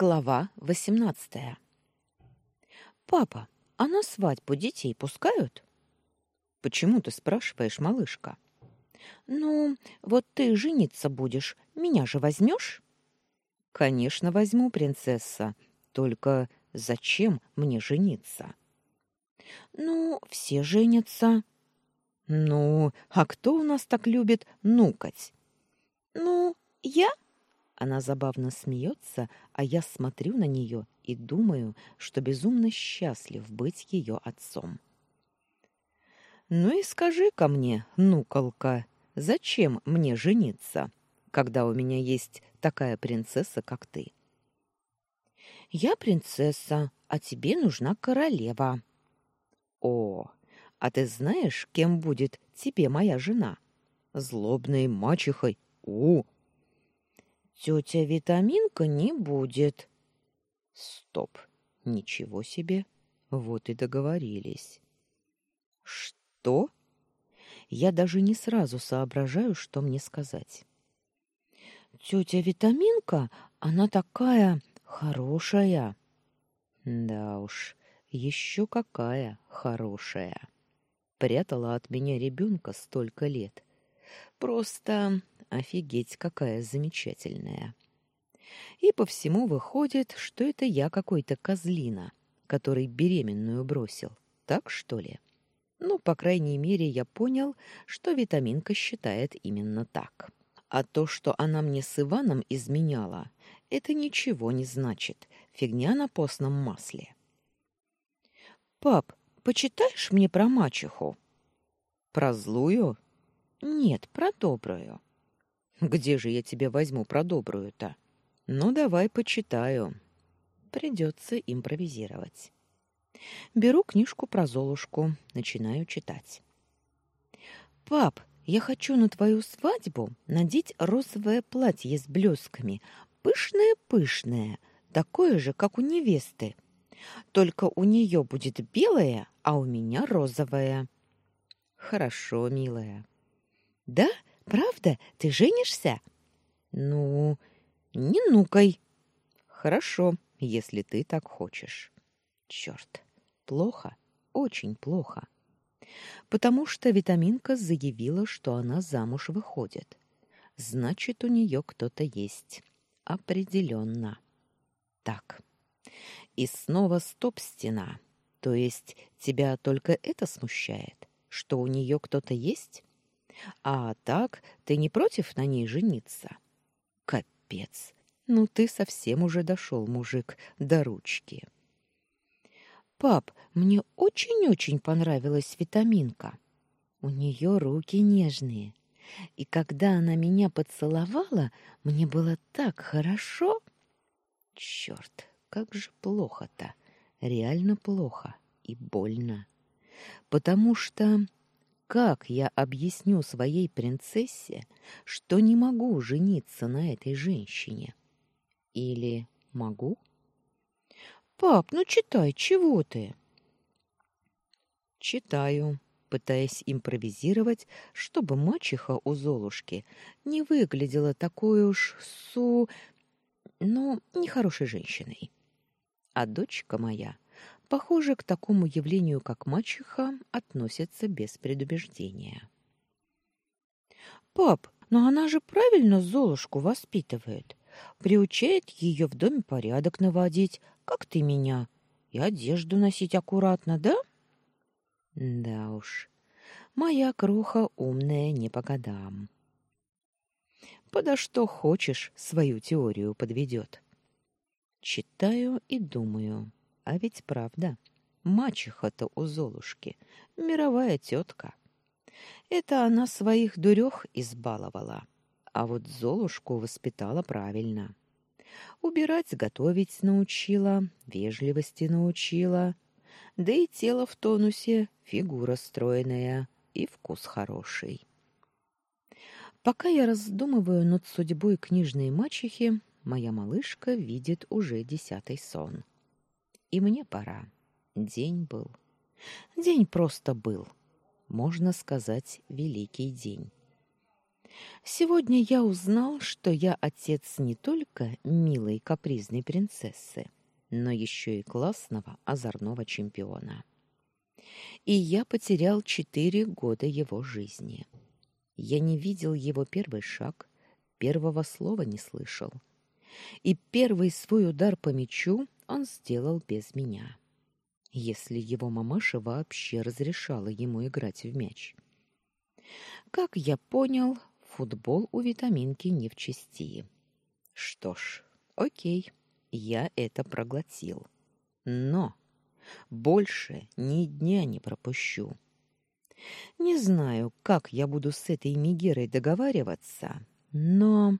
Глава восемнадцатая. Папа, а на свадьбу детей пускают? Почему ты спрашиваешь, малышка? Ну, вот ты жениться будешь, меня же возьмешь? Конечно, возьму, принцесса. Только зачем мне жениться? Ну, все женятся. Ну, а кто у нас так любит нукать? Ну, я она забавно смеется, а я смотрю на нее и думаю, что безумно счастлив быть ее отцом. Ну и скажи ко мне, нуколка, зачем мне жениться, когда у меня есть такая принцесса, как ты? Я принцесса, а тебе нужна королева. О, а ты знаешь, кем будет тебе моя жена? Злобной мачехой. У, Тетя Витаминка не будет. Стоп. Ничего себе. Вот и договорились. Что? Я даже не сразу соображаю, что мне сказать. Тетя Витаминка, она такая хорошая. Да уж, еще какая хорошая. Прятала от меня ребенка столько лет. Просто Офигеть, какая замечательная. И по всему выходит, что это я какой-то козлина, который беременную бросил. Так что ли? Ну, по крайней мере, я понял, что витаминка считает именно так. А то, что она мне с Иваном изменяла, это ничего не значит. Фигня на постном масле. Пап, почитаешь мне про мачеху? Про злую? Нет, про добрую. Где же я тебе возьму про добрую-то? Ну, давай почитаю. Придется импровизировать. Беру книжку про Золушку, начинаю читать. Пап, я хочу на твою свадьбу надеть розовое платье с блесками, пышное-пышное, такое же, как у невесты. Только у нее будет белое, а у меня розовое. Хорошо, милая. Да? Правда? Ты женишься? Ну, не нукай. Хорошо, если ты так хочешь. Черт, плохо, очень плохо. Потому что витаминка заявила, что она замуж выходит. Значит, у нее кто-то есть. Определенно. Так. И снова стоп-стена. То есть тебя только это смущает, что у нее кто-то есть? А так, ты не против на ней жениться? Капец. Ну ты совсем уже дошел, мужик, до ручки. Пап, мне очень-очень понравилась витаминка. У нее руки нежные. И когда она меня поцеловала, мне было так хорошо. Черт, как же плохо-то. Реально плохо и больно. Потому что как я объясню своей принцессе, что не могу жениться на этой женщине? Или могу? Пап, ну читай, чего ты? Читаю, пытаясь импровизировать, чтобы мачеха у Золушки не выглядела такой уж су... ну, нехорошей женщиной. А дочка моя похоже, к такому явлению, как мачеха, относятся без предубеждения. «Пап, но она же правильно Золушку воспитывает. Приучает ее в доме порядок наводить, как ты меня, и одежду носить аккуратно, да?» «Да уж, моя кроха умная не по годам». «Подо что хочешь, свою теорию подведет». Читаю и думаю. А ведь правда, мачеха-то у Золушки мировая тетка. Это она своих дурех избаловала, а вот Золушку воспитала правильно. Убирать, готовить научила, вежливости научила, да и тело в тонусе, фигура стройная и вкус хороший. Пока я раздумываю над судьбой книжной мачехи, моя малышка видит уже десятый сон. И мне пора. День был. День просто был. Можно сказать, великий день. Сегодня я узнал, что я отец не только милой капризной принцессы, но еще и классного озорного чемпиона. И я потерял четыре года его жизни. Я не видел его первый шаг, первого слова не слышал. И первый свой удар по мячу он сделал без меня. Если его мамаша вообще разрешала ему играть в мяч. Как я понял, футбол у витаминки не в чести. Что ж, окей я это проглотил. Но больше ни дня не пропущу. Не знаю, как я буду с этой Мигерой договариваться, но...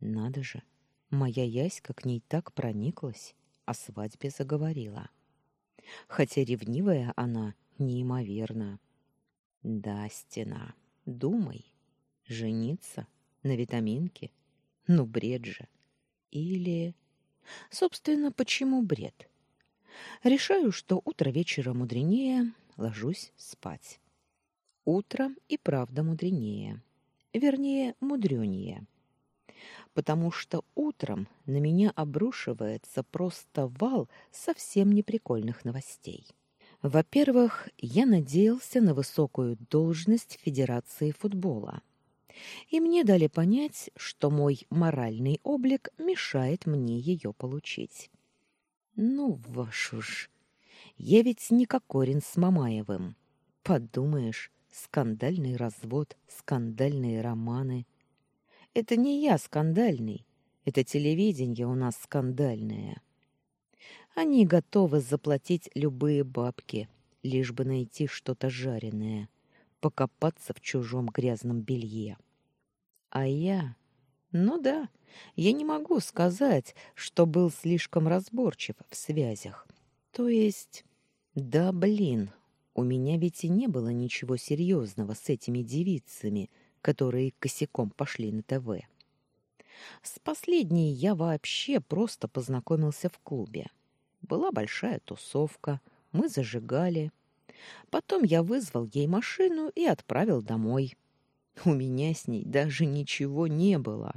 Надо же, моя Яська к ней так прониклась, о свадьбе заговорила. Хотя ревнивая она неимоверно. Да, стена, думай, жениться на витаминке? Ну, бред же. Или... Собственно, почему бред? Решаю, что утро вечера мудренее, ложусь спать. Утро и правда мудренее. Вернее, мудренее. Потому что утром на меня обрушивается просто вал совсем неприкольных новостей. Во-первых, я надеялся на высокую должность Федерации футбола и мне дали понять, что мой моральный облик мешает мне ее получить. Ну, вашу ж, я ведь не Кокорин с Мамаевым. Подумаешь, скандальный развод, скандальные романы. Это не я скандальный, это телевидение у нас скандальное. Они готовы заплатить любые бабки, лишь бы найти что-то жареное, покопаться в чужом грязном белье. А я... Ну да, я не могу сказать, что был слишком разборчив в связях. То есть... Да блин, у меня ведь и не было ничего серьезного с этими девицами, которые косяком пошли на ТВ. С последней я вообще просто познакомился в клубе. Была большая тусовка, мы зажигали. Потом я вызвал ей машину и отправил домой. У меня с ней даже ничего не было.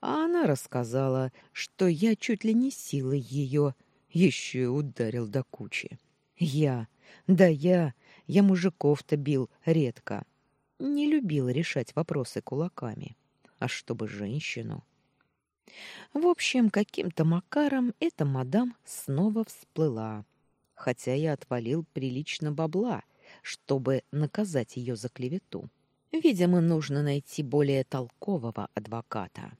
А она рассказала, что я чуть ли не силой ее еще ударил до кучи. Я, да я, я мужиков-то бил редко. Не любил решать вопросы кулаками. А чтобы женщину... В общем, каким-то макаром эта мадам снова всплыла, хотя я отвалил прилично бабла, чтобы наказать ее за клевету. Видимо, нужно найти более толкового адвоката.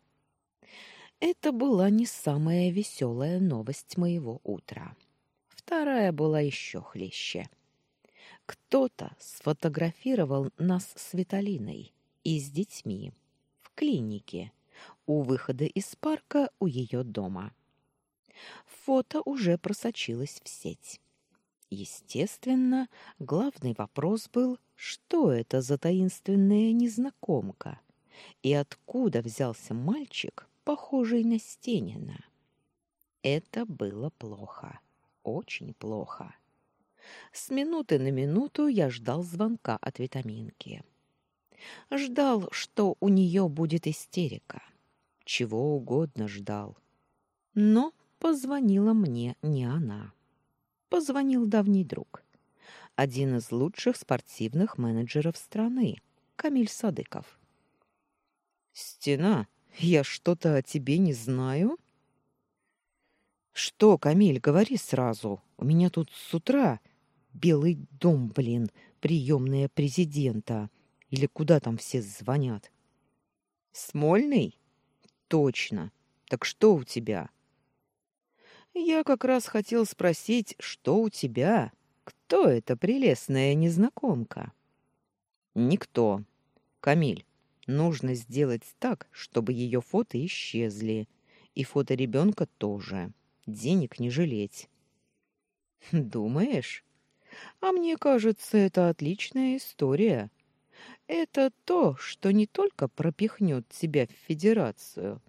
Это была не самая веселая новость моего утра. Вторая была еще хлеще. Кто-то сфотографировал нас с Виталиной и с детьми в клинике у выхода из парка у ее дома. Фото уже просочилось в сеть. Естественно, главный вопрос был, что это за таинственная незнакомка и откуда взялся мальчик, похожий на Стенина. Это было плохо, очень плохо. С минуты на минуту я ждал звонка от витаминки. Ждал, что у нее будет истерика. Чего угодно ждал. Но позвонила мне не она позвонил давний друг. Один из лучших спортивных менеджеров страны, Камиль Садыков. «Стена, я что-то о тебе не знаю?» «Что, Камиль, говори сразу. У меня тут с утра Белый дом, блин, приемная президента. Или куда там все звонят?» «Смольный? Точно. Так что у тебя?» Я как раз хотел спросить, что у тебя? Кто эта прелестная незнакомка? Никто. Камиль, нужно сделать так, чтобы ее фото исчезли. И фото ребенка тоже. Денег не жалеть. Думаешь? А мне кажется, это отличная история. Это то, что не только пропихнет тебя в федерацию,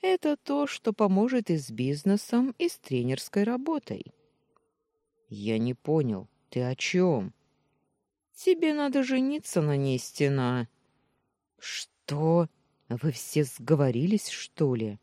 это то, что поможет и с бизнесом, и с тренерской работой. Я не понял, ты о чем? Тебе надо жениться на ней, стена. Что? Вы все сговорились, что ли?